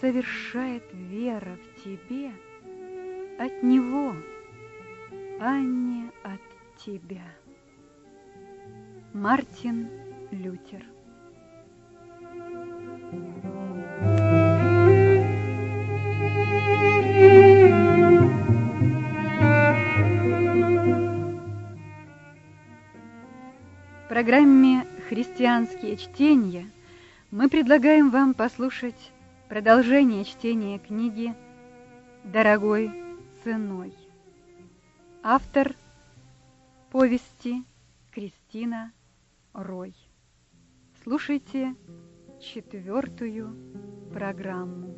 совершает вера в тебе, от него, а не от тебя. Мартин Лютер В программе «Христианские чтения» мы предлагаем вам послушать продолжение чтения книги «Дорогой ценой». Автор повести Кристина Рой. Слушайте четвертую программу.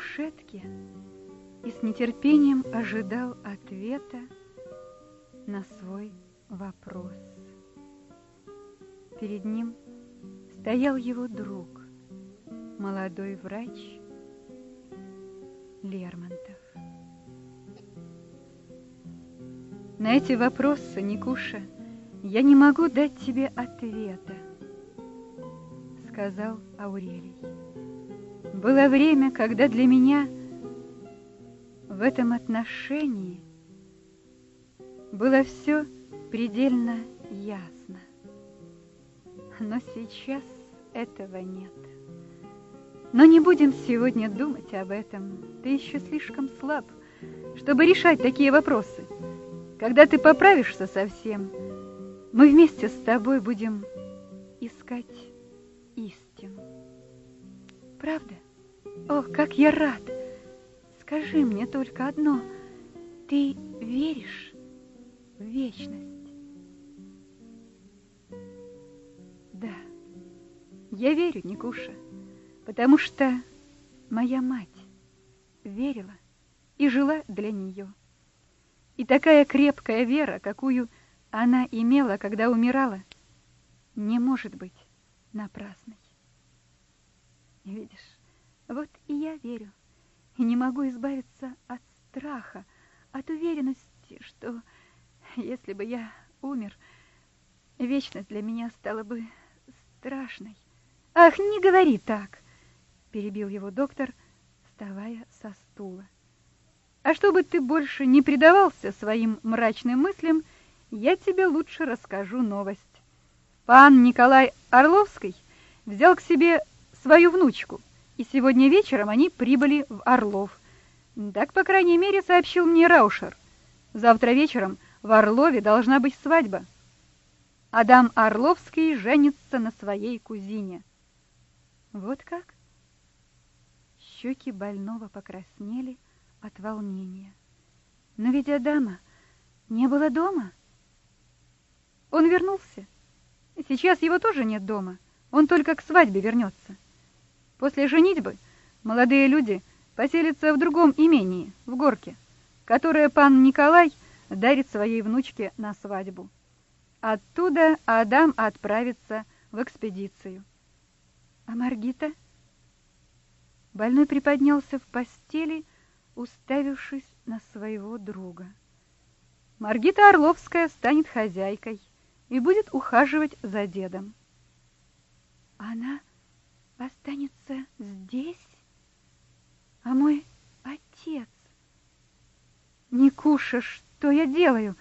Кушетке и с нетерпением ожидал ответа на свой вопрос. Перед ним стоял его друг, молодой врач Лермонтов. На эти вопросы, Никуша, я не могу дать тебе ответа, сказал Аурелий. Было время, когда для меня в этом отношении было все предельно ясно. Но сейчас этого нет. Но не будем сегодня думать об этом. Ты еще слишком слаб, чтобы решать такие вопросы. Когда ты поправишься совсем, мы вместе с тобой будем искать истину. Правда? Ох, как я рад! Скажи мне только одно. Ты веришь в вечность? Да, я верю, Никуша, потому что моя мать верила и жила для нее. И такая крепкая вера, какую она имела, когда умирала, не может быть напрасной. Видишь, вот и я верю, и не могу избавиться от страха, от уверенности, что если бы я умер, вечность для меня стала бы страшной. Ах, не говори так, перебил его доктор, вставая со стула. А чтобы ты больше не предавался своим мрачным мыслям, я тебе лучше расскажу новость. Пан Николай Орловский взял к себе свою внучку, и сегодня вечером они прибыли в Орлов. Так, по крайней мере, сообщил мне Раушер. Завтра вечером в Орлове должна быть свадьба. Адам Орловский женится на своей кузине. Вот как? Щеки больного покраснели от волнения. Но ведь Адама не было дома. Он вернулся. Сейчас его тоже нет дома. Он только к свадьбе вернется. После женитьбы молодые люди поселятся в другом имении, в горке, которое пан Николай дарит своей внучке на свадьбу. Оттуда Адам отправится в экспедицию. А Маргита? Больной приподнялся в постели, уставившись на своего друга. Маргита Орловская станет хозяйкой и будет ухаживать за дедом. Она останется здесь? А мой отец? Никуша, что я делаю?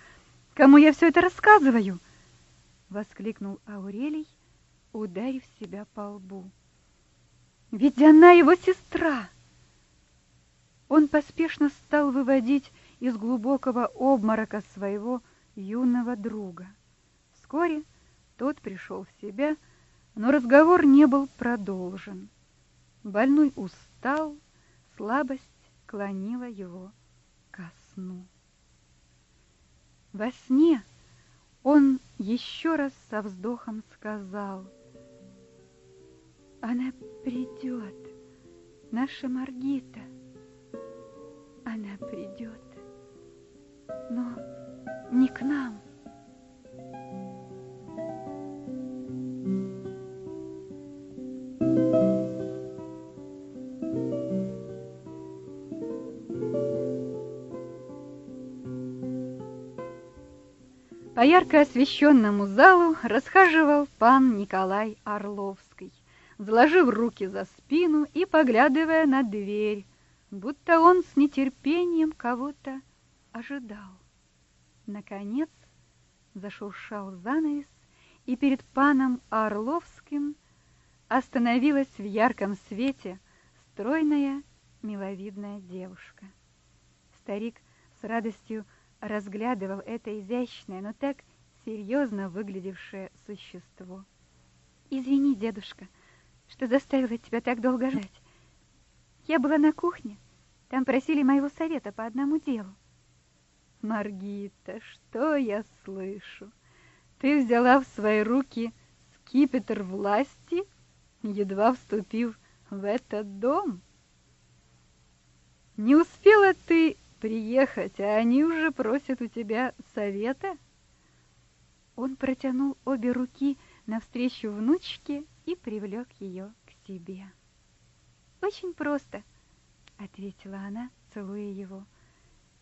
Кому я все это рассказываю? Воскликнул Аурелий, ударив себя по лбу. Ведь она его сестра. Он поспешно стал выводить из глубокого обморока своего юного друга. Вскоре тот пришел в себя, но разговор не был продолжен. Больной устал, слабость клонила его ко сну. Во сне он еще раз со вздохом сказал, Она придет, наша Маргита. Она придет, но не к нам. По ярко освещенному залу расхаживал пан Николай Орловский, заложив руки за спину и поглядывая на дверь, будто он с нетерпением кого-то ожидал. Наконец зашуршал занавес, и перед паном Орловским остановилась в ярком свете стройная, миловидная девушка. Старик с радостью разглядывал это изящное, но так серьезно выглядевшее существо. «Извини, дедушка, что заставила тебя так долго ждать. Я была на кухне, там просили моего совета по одному делу». «Маргита, что я слышу? Ты взяла в свои руки скипетр власти, едва вступив в этот дом? Не успела ты приехать, а они уже просят у тебя совета?» Он протянул обе руки навстречу внучке и привлек ее к себе. «Очень просто», — ответила она, целуя его.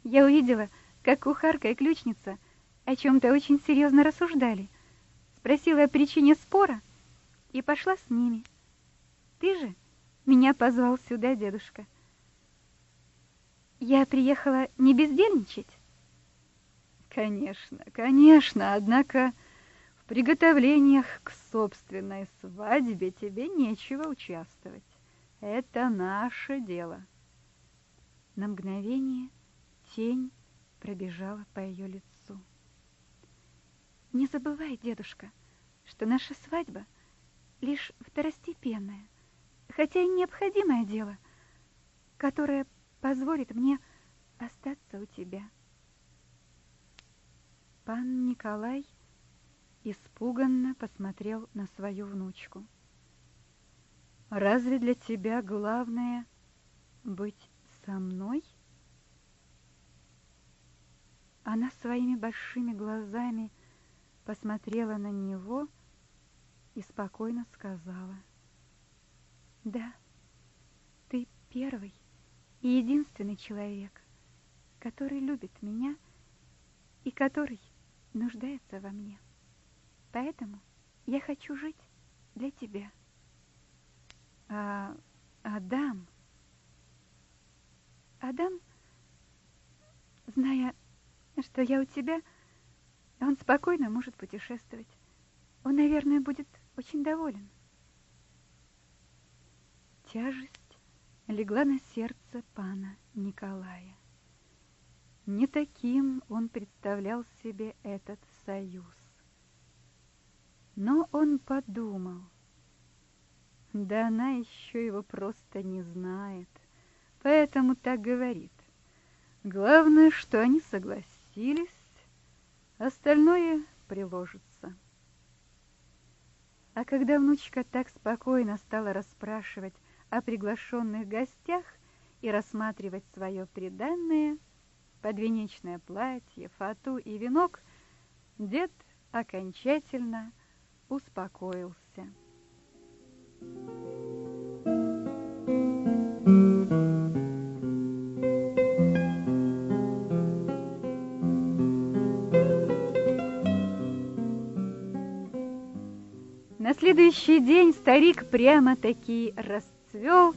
«Я увидела, как кухарка и ключница о чем-то очень серьезно рассуждали. Спросила о причине спора и пошла с ними. Ты же меня позвал сюда, дедушка». Я приехала не бездельничать? Конечно, конечно, однако в приготовлениях к собственной свадьбе тебе нечего участвовать. Это наше дело. На мгновение тень пробежала по ее лицу. Не забывай, дедушка, что наша свадьба лишь второстепенная, хотя и необходимое дело, которое позволит мне остаться у тебя. Пан Николай испуганно посмотрел на свою внучку. «Разве для тебя главное быть со мной?» Она своими большими глазами посмотрела на него и спокойно сказала. «Да, ты первый и единственный человек, который любит меня и который нуждается во мне. Поэтому я хочу жить для тебя. А Адам? Адам, зная, что я у тебя, он спокойно может путешествовать. Он, наверное, будет очень доволен. Тяжесть легла на сердце пана Николая. Не таким он представлял себе этот союз. Но он подумал, да она еще его просто не знает, поэтому так говорит. Главное, что они согласились, остальное приложится. А когда внучка так спокойно стала расспрашивать о приглашенных гостях и рассматривать свое приданное, подвенечное платье, фату и венок, дед окончательно успокоился. На следующий день старик прямо-таки расстроился расцвел,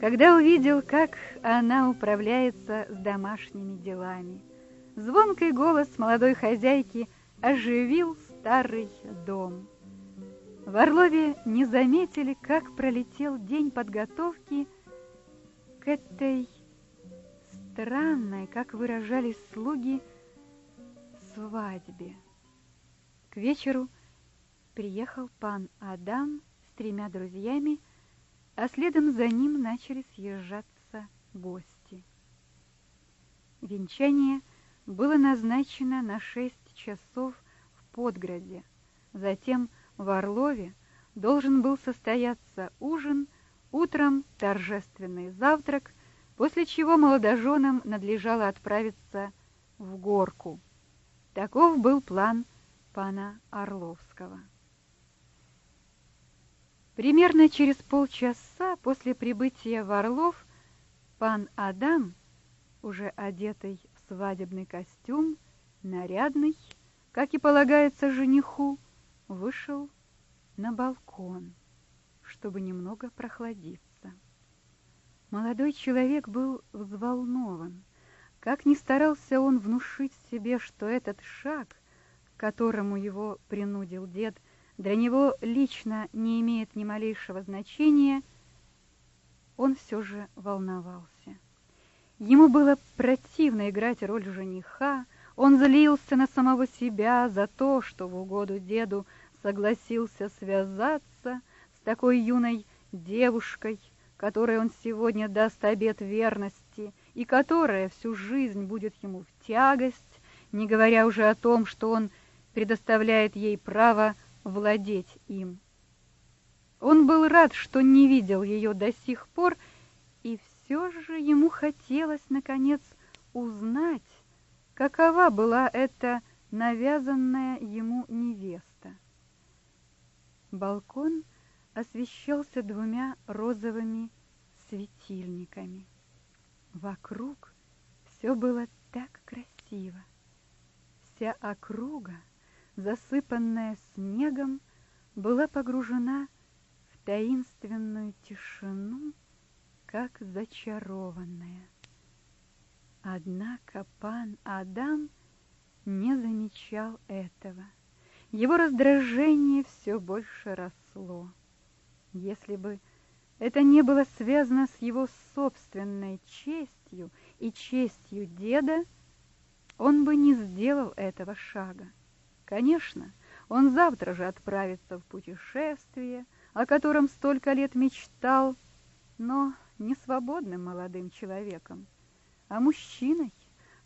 когда увидел, как она управляется с домашними делами. Звонкий голос молодой хозяйки оживил старый дом. В Орлове не заметили, как пролетел день подготовки к этой странной, как выражались слуги, свадьбе. К вечеру приехал пан Адам с тремя друзьями, а следом за ним начали съезжаться гости. Венчание было назначено на шесть часов в Подграде, затем в Орлове должен был состояться ужин, утром торжественный завтрак, после чего молодоженам надлежало отправиться в горку. Таков был план пана Орловского. Примерно через полчаса после прибытия в Орлов пан Адам, уже одетый в свадебный костюм, нарядный, как и полагается жениху, вышел на балкон, чтобы немного прохладиться. Молодой человек был взволнован. Как ни старался он внушить себе, что этот шаг, которому его принудил дед, для него лично не имеет ни малейшего значения, он все же волновался. Ему было противно играть роль жениха, он злился на самого себя за то, что в угоду деду согласился связаться с такой юной девушкой, которой он сегодня даст обет верности и которая всю жизнь будет ему в тягость, не говоря уже о том, что он предоставляет ей право владеть им. Он был рад, что не видел ее до сих пор, и все же ему хотелось, наконец, узнать, какова была эта навязанная ему невеста. Балкон освещался двумя розовыми светильниками. Вокруг все было так красиво. Вся округа, засыпанная снегом, была погружена в таинственную тишину, как зачарованная. Однако пан Адам не замечал этого. Его раздражение все больше росло. Если бы это не было связано с его собственной честью и честью деда, он бы не сделал этого шага. Конечно, он завтра же отправится в путешествие, о котором столько лет мечтал, но не свободным молодым человеком а мужчиной,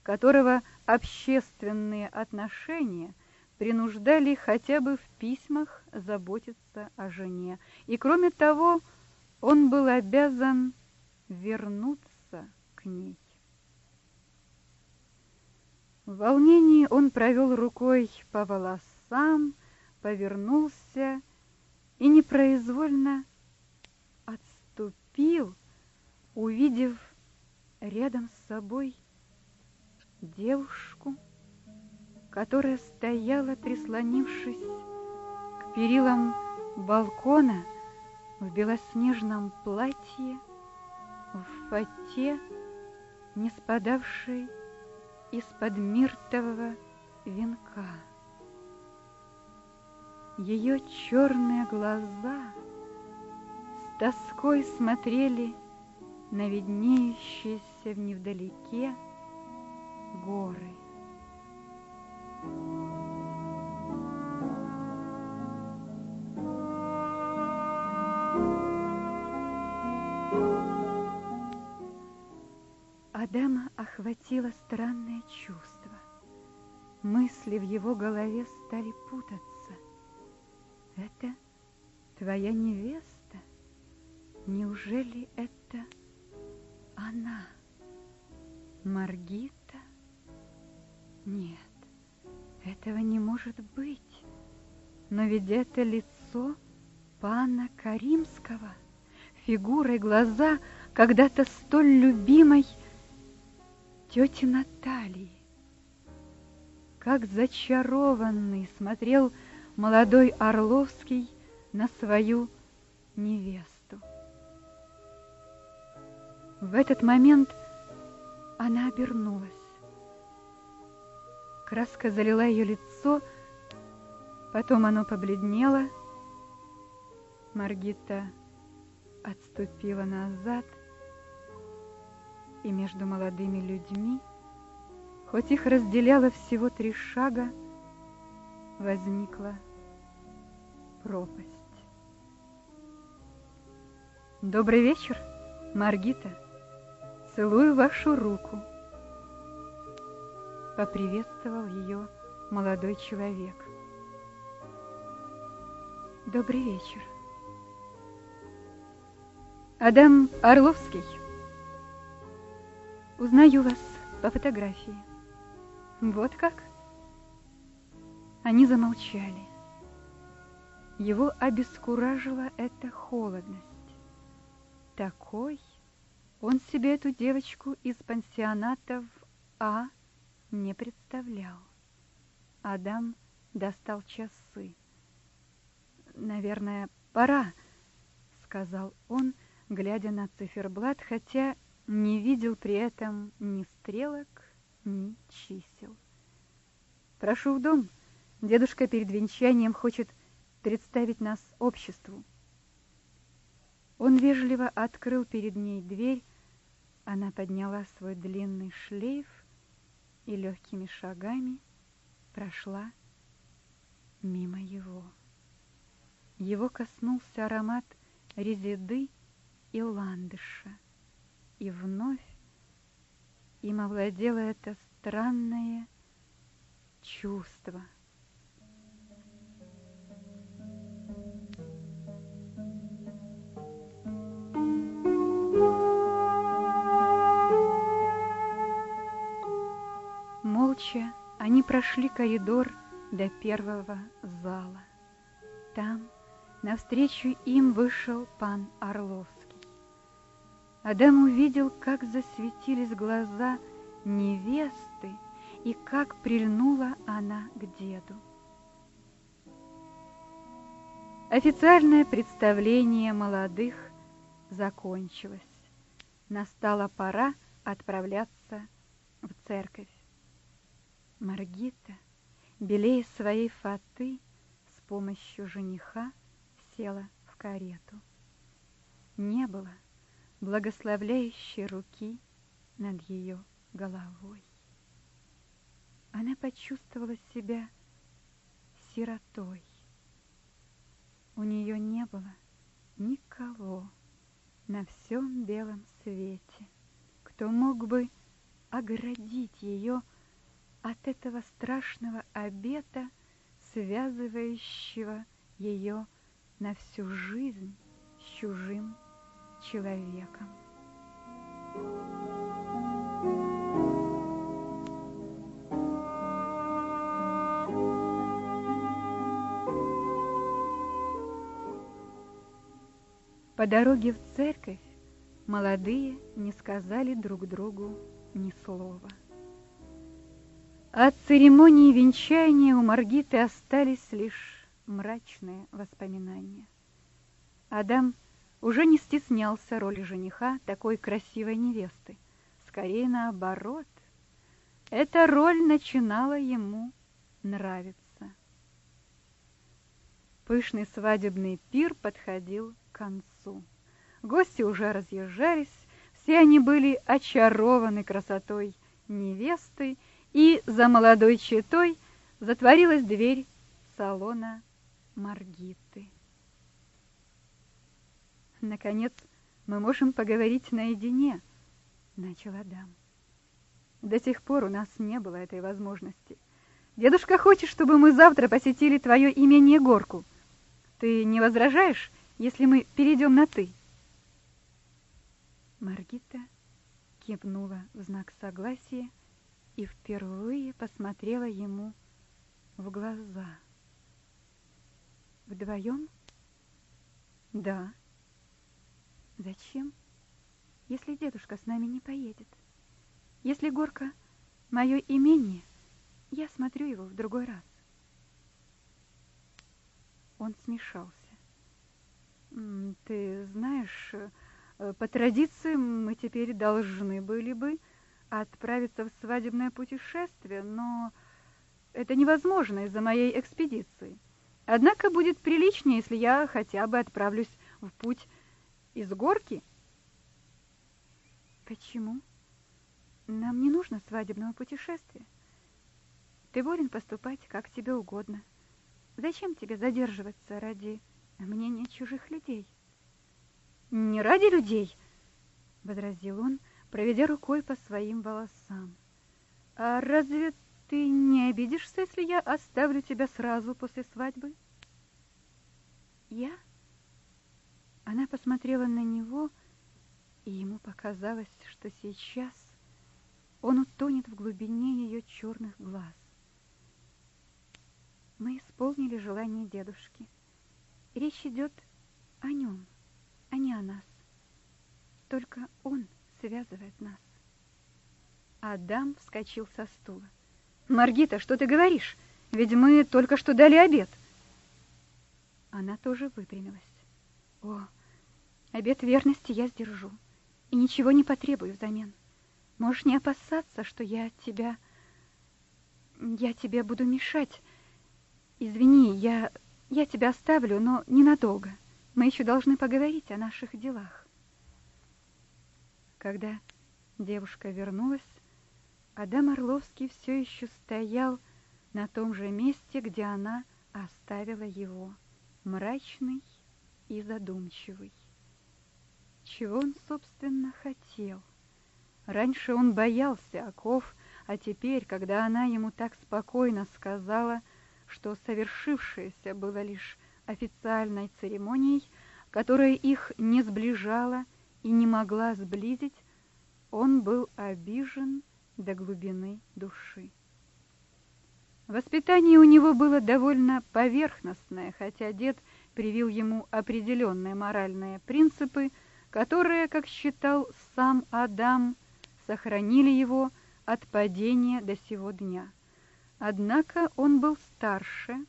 которого общественные отношения принуждали хотя бы в письмах заботиться о жене. И кроме того, он был обязан вернуться к ней. В волнении он провел рукой по волосам, повернулся и непроизвольно отступил, увидев рядом с собой девушку, которая стояла, прислонившись к перилам балкона в белоснежном платье, в фате, не спадавшей из-под миртового венка. Ее черные глаза с тоской смотрели на виднеющиеся в невдалеке горы. Охватило странное чувство. Мысли в его голове стали путаться. Это твоя невеста? Неужели это она? Маргита? Нет, этого не может быть. Но ведь это лицо пана Каримского, фигура и глаза когда-то столь любимой тети Натальи. Как зачарованный смотрел молодой Орловский на свою невесту. В этот момент она обернулась. Краска залила ее лицо, потом оно побледнело. Маргита отступила назад, и между молодыми людьми, хоть их разделяло всего три шага, возникла пропасть. «Добрый вечер, Маргита!» Целую вашу руку. Поприветствовал ее молодой человек. Добрый вечер. Адам Орловский. Узнаю вас по фотографии. Вот как? Они замолчали. Его обескуражила эта холодность. Такой он себе эту девочку из пансионата в А не представлял. Адам достал часы. «Наверное, пора», — сказал он, глядя на циферблат, хотя не видел при этом ни стрелок, ни чисел. «Прошу в дом. Дедушка перед венчанием хочет представить нас обществу». Он вежливо открыл перед ней дверь, она подняла свой длинный шлейф и легкими шагами прошла мимо его. Его коснулся аромат резиды и ландыша, и вновь им овладело это странное чувство — Молча они прошли коридор до первого зала. Там навстречу им вышел пан Орловский. Адам увидел, как засветились глаза невесты и как прильнула она к деду. Официальное представление молодых закончилось. Настала пора отправляться в церковь. Маргита, белее своей фаты, с помощью жениха села в карету. Не было благословляющей руки над ее головой. Она почувствовала себя сиротой. У нее не было никого на всем белом свете, кто мог бы оградить ее от этого страшного обета, связывающего ее на всю жизнь с чужим человеком. По дороге в церковь молодые не сказали друг другу ни слова. От церемонии венчания у Маргиты остались лишь мрачные воспоминания. Адам уже не стеснялся роли жениха такой красивой невесты. Скорее наоборот. Эта роль начинала ему нравиться. Пышный свадебный пир подходил к концу. Гости уже разъезжались, все они были очарованы красотой невесты и за молодой четой затворилась дверь салона Маргиты. «Наконец, мы можем поговорить наедине», — начал Адам. «До сих пор у нас не было этой возможности. Дедушка хочет, чтобы мы завтра посетили твое имение Горку. Ты не возражаешь, если мы перейдем на «ты»?» Маргита кивнула в знак согласия, и впервые посмотрела ему в глаза. Вдвоем? Да. Зачем, если дедушка с нами не поедет? Если горка — мое имение, я смотрю его в другой раз. Он смешался. Ты знаешь, э, по традиции мы теперь должны были бы отправиться в свадебное путешествие, но это невозможно из-за моей экспедиции. Однако будет приличнее, если я хотя бы отправлюсь в путь из горки. Почему? Нам не нужно свадебного путешествия. Ты волен поступать, как тебе угодно. Зачем тебе задерживаться ради мнения чужих людей? Не ради людей, возразил он, — проведя рукой по своим волосам. «А разве ты не обидишься, если я оставлю тебя сразу после свадьбы?» «Я?» Она посмотрела на него И ему показалось, что сейчас он утонет в глубине ее черных глаз. Мы исполнили желание дедушки. Речь идет о нем, а не о нас. Только он связывает нас. Адам вскочил со стула. «Маргита, что ты говоришь? Ведь мы только что дали обед». Она тоже выпрямилась. «О, обед верности я сдержу и ничего не потребую взамен. Можешь не опасаться, что я тебя... Я тебе буду мешать. Извини, я... я тебя оставлю, но ненадолго. Мы еще должны поговорить о наших делах». Когда девушка вернулась, Адам Орловский все еще стоял на том же месте, где она оставила его, мрачный и задумчивый. Чего он, собственно, хотел? Раньше он боялся оков, а теперь, когда она ему так спокойно сказала, что совершившееся было лишь официальной церемонией, которая их не сближала и не могла сблизить, он был обижен до глубины души. Воспитание у него было довольно поверхностное, хотя дед привил ему определенные моральные принципы, которые, как считал сам Адам, сохранили его от падения до сего дня. Однако он был старше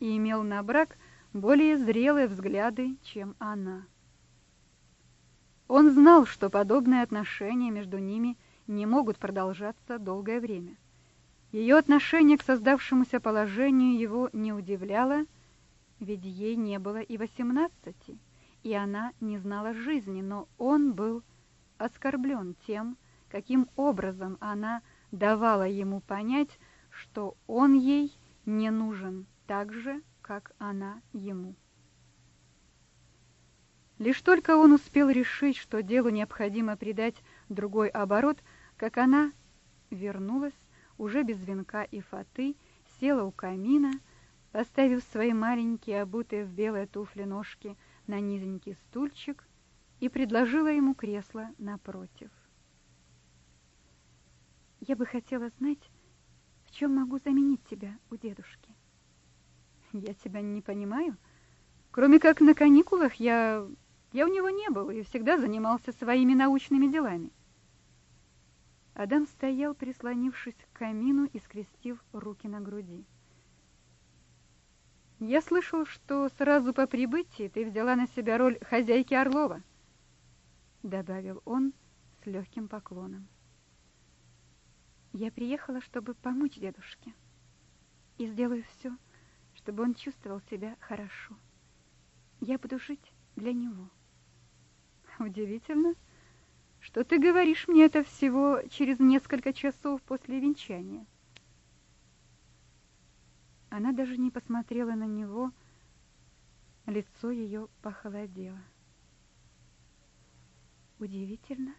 и имел на брак более зрелые взгляды, чем она. Он знал, что подобные отношения между ними – не могут продолжаться долгое время. Ее отношение к создавшемуся положению его не удивляло, ведь ей не было и восемнадцати, и она не знала жизни, но он был оскорблен тем, каким образом она давала ему понять, что он ей не нужен так же, как она ему. Лишь только он успел решить, что делу необходимо придать другой оборот, как она вернулась уже без венка и фаты, села у камина, поставив свои маленькие, обутые в белые туфли ножки на низенький стульчик и предложила ему кресло напротив. «Я бы хотела знать, в чем могу заменить тебя у дедушки». «Я тебя не понимаю. Кроме как на каникулах я... я у него не был и всегда занимался своими научными делами». Адам стоял, прислонившись к камину и скрестив руки на груди. «Я слышал, что сразу по прибытии ты взяла на себя роль хозяйки Орлова», — добавил он с легким поклоном. «Я приехала, чтобы помочь дедушке, и сделаю все, чтобы он чувствовал себя хорошо. Я буду жить для него». «Удивительно», — что ты говоришь мне это всего через несколько часов после венчания. Она даже не посмотрела на него, лицо ее похолодело. Удивительно.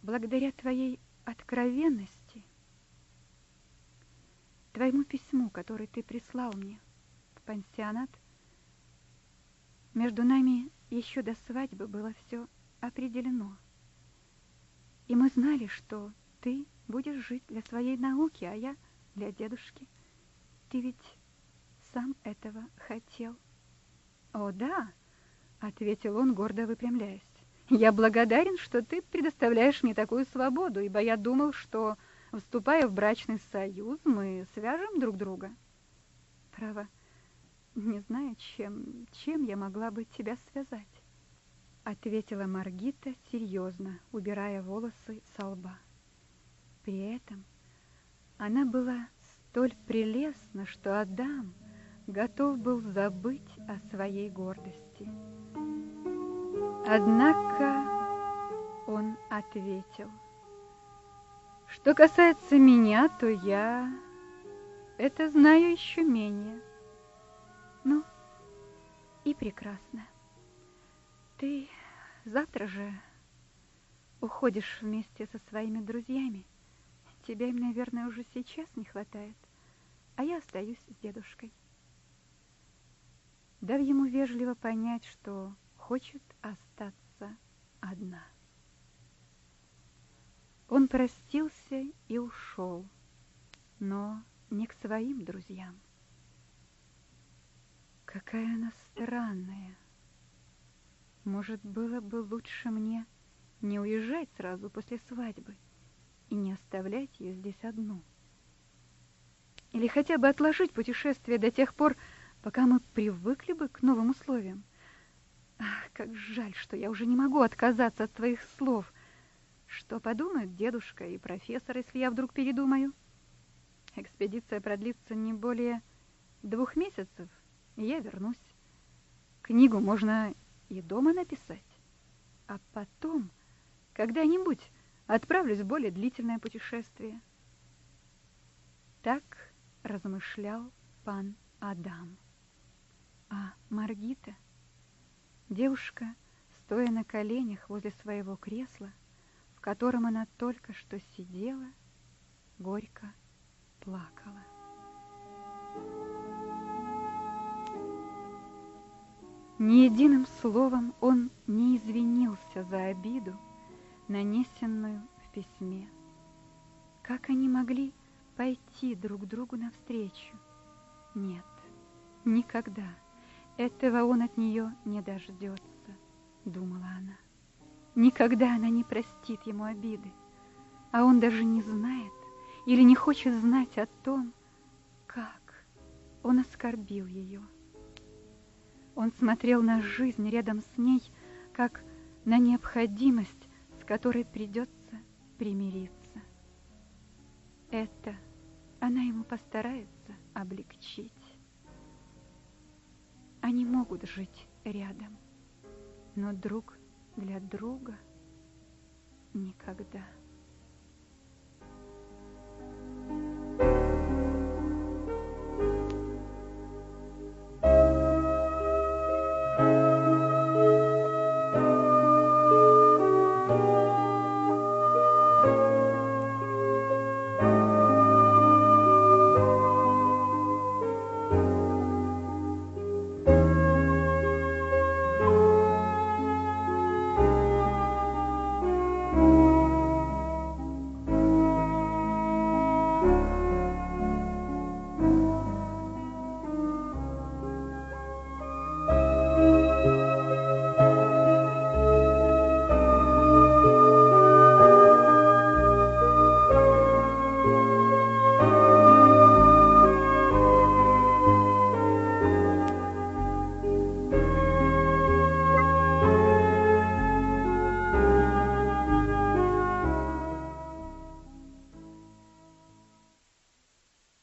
Благодаря твоей откровенности, твоему письму, которое ты прислал мне в пансионат, между нами еще до свадьбы было все определено. И мы знали, что ты будешь жить для своей науки, а я для дедушки. Ты ведь сам этого хотел. О, да, ответил он, гордо выпрямляясь. Я благодарен, что ты предоставляешь мне такую свободу, ибо я думал, что, вступая в брачный союз, мы свяжем друг друга. Право, не знаю, чем, чем я могла бы тебя связать ответила Маргита серьезно, убирая волосы со лба. При этом она была столь прелестна, что Адам готов был забыть о своей гордости. Однако он ответил, что касается меня, то я это знаю еще менее. Ну, и прекрасно. Ты завтра же уходишь вместе со своими друзьями. Тебя им, наверное, уже сейчас не хватает, а я остаюсь с дедушкой. Дав ему вежливо понять, что хочет остаться одна. Он простился и ушел, но не к своим друзьям. Какая она странная. Может, было бы лучше мне не уезжать сразу после свадьбы и не оставлять ее здесь одну. Или хотя бы отложить путешествие до тех пор, пока мы привыкли бы к новым условиям. Ах, как жаль, что я уже не могу отказаться от твоих слов. Что подумают дедушка и профессор, если я вдруг передумаю? Экспедиция продлится не более двух месяцев, и я вернусь. Книгу можно и дома написать, а потом когда-нибудь отправлюсь в более длительное путешествие. Так размышлял пан Адам. А Маргита, девушка, стоя на коленях возле своего кресла, в котором она только что сидела, горько плакала. Ни единым словом он не извинился за обиду, нанесенную в письме. Как они могли пойти друг другу навстречу? Нет, никогда. Этого он от нее не дождется, думала она. Никогда она не простит ему обиды, а он даже не знает или не хочет знать о том, как он оскорбил ее. Он смотрел на жизнь рядом с ней, как на необходимость, с которой придется примириться. Это она ему постарается облегчить. Они могут жить рядом, но друг для друга никогда.